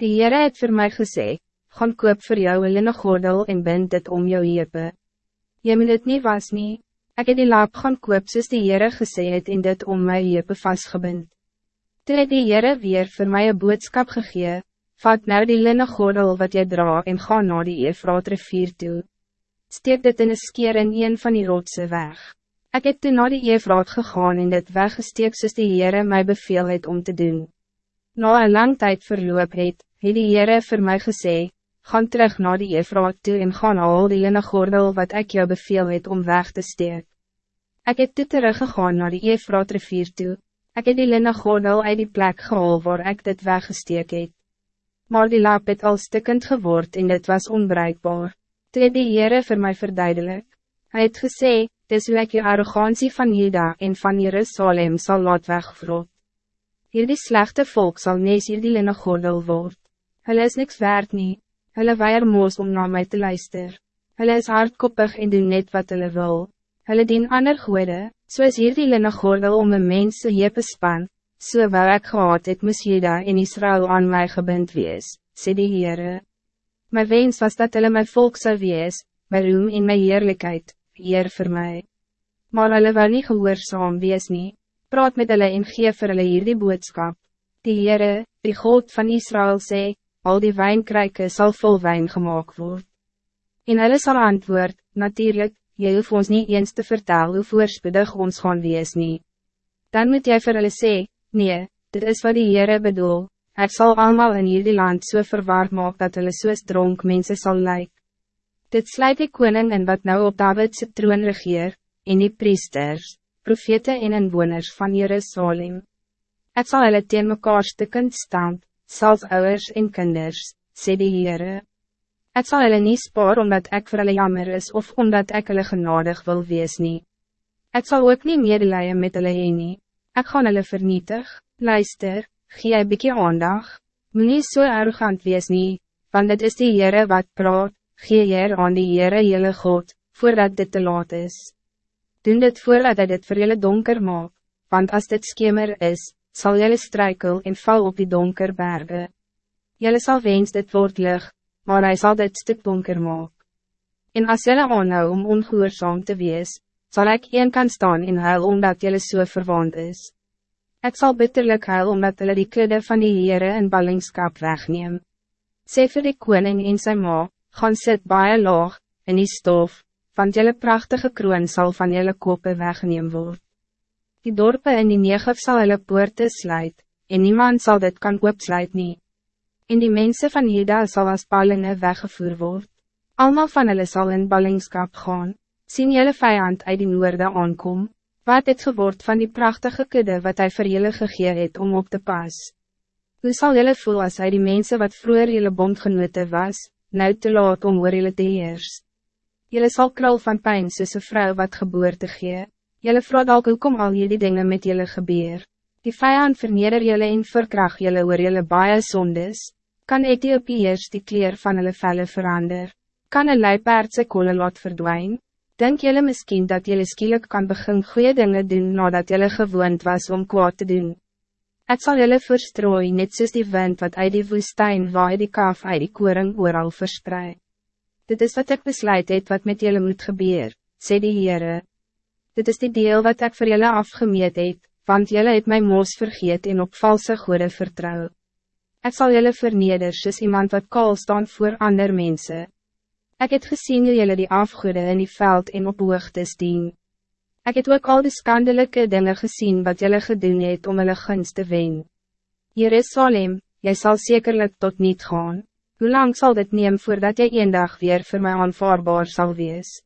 Die Heere het voor mij gesê, gaan koop voor jou een linne gordel en bind dit om jou hepe. Jy moet het nie was nie, ek het die laap gaan koop soos die Heere gesê het en dit om my hepe vastgebind. Toe het die Heere weer voor mij een boodskap gegee, vat nou die linne gordel wat jy dra en ga naar die Efraat rivier toe. Steek dit in een skeer in een van die rotse weg. Ik heb toen naar die Efraat gegaan en dit weggesteek soos die Heere my beveel het om te doen. Na een lang tijd verloop het, het die Heere vir my gesê, gaan terug naar die Efraat toe en gaan al die ene gordel wat ik jou beveel het om weg te steek. Ik heb toe teruggegaan naar die Efraat rivier toe, ik heb die linne gordel uit die plek gehaal waar ik dit weggesteek het. Maar die lap het al stikkend geword en dit was onbruikbaar. Toe het die Heere vir my verduidelik. Hy het gesê, dis hoe ek die arrogantie van Juda en van Jerusalem sal laat wegvrot. Hierdie slechte volk zal nees hierdie linne gordel word. Hulle is niks waard nie, hulle weier moos om na my te luister. Hulle is hardkoppig en doen net wat hulle wil. Hulle dien ander goede, soos hierdie linne gordel om een mens se hepe span, so wou ek gehad het moes Jeda en Israël aan my gebind wees, sê die Heere. My wens was dat hulle my volk zou wees, my roem en my heerlijkheid, eer voor mij. Maar hulle wil nie gehoorzaam wees nie praat met hulle en gee vir hulle hierdie boodskap. Die Heere, die God van Israël sê, al die wijnkruike zal vol wijn gemaakt worden. En hulle sal antwoord, natuurlijk, jy hoef ons niet eens te vertellen hoe voorspoedig ons gaan wees nie. Dan moet jy vir hulle sê, nee, dit is wat die Heere bedoel, ek sal allemaal in hierdie land so verwaard maak dat hulle soos dronk mense sal lyk. Dit sluit die koning in wat nou op Davidse troon regeer, en die priesters, profete en inwoners van Jerusalem. Het zal hulle teen mekaar stukkend staan, zelfs ouders en kinders, sê die Heere. Het zal hulle nie spaar omdat ik voor hulle jammer is of omdat ik hulle genadig wil wees nie. Het zal ook niet medelijden met hulle heen nie. Ek gaan hulle vernietig, luister, gee een bykie aandag, moet nie so arrogant wees nie, want dit is die Heere wat praat, gee jy aan die Heere jylle God, voordat dit te laat is doen dit voordat hij dit voor jullie donker maakt, want als dit schemer is, zal jullie strijkel en val op die donker bergen. Jullie zal wens dit wordt lig, maar hij zal dit stuk donker maken. En als jullie aanhou om ongehoorzaam te wees, zal ik een kan staan in huil omdat jullie zo so verwant is. Ik zal bitterlijk huil omdat jullie die kudde van die Heere in ballingskap wegneem. Sê vir die koning en sy ma, gaan sit baie laag, in die stof, want jelle prachtige kroon zal van jelle kopen wegneem word. Die dorpen in die negev sal hulle poorte sluit, en niemand zal dit kan oopsluit nie. En die mensen van Juda sal as ballinge weggevoer word. Almal van hulle sal in ballingskap gaan, sien jelle vijand uit die noorde aankom, wat het geword van die prachtige kudde wat hij vir jylle gegee het om op te pas. Hoe zal jelle voel als hij die mensen wat vroeger jelle bondgenote was, nou te laat om oor jylle te heers? Jelle zal krul van pijn soos een vrou wat geboorte gee. Jelle vraag dalk hoekom al jullie dingen met jelle gebeur. Die vijand verneder jelle en verkracht jelle oor jelle baie sondes. Kan Ethiopiërs die kleer van hulle velle verander? Kan een luipaard sy kolle laat verdwijn? Denk jelle misschien dat jelle skielik kan begin goede dingen doen nadat jelle gewoond was om kwaad te doen? Het zal jelle verstrooi net soos die wind wat uit die woestijn waai die kaaf uit die koring ooral verspreid. Dit is wat ik besluit het wat met jullie moet gebeuren, sê die Heere. Dit is die deel wat ik voor jullie afgemeet het, want jullie het mijn moos vergeet en op valse goede vertrouw. Ik zal jullie verneder soos iemand wat kaal staan voor ander mensen. Ik het gezien hoe jullie die afgoede in die veld en op hoogtes dien. Ik het ook al die skandelijke dingen gezien wat jullie gedoen het om hulle gunst te wen. Jerusalem, jij zal zekerlijk tot niet gaan. Hoe lang zal dit nemen voordat jij een dag weer voor mij aanvaardbaar zal wees?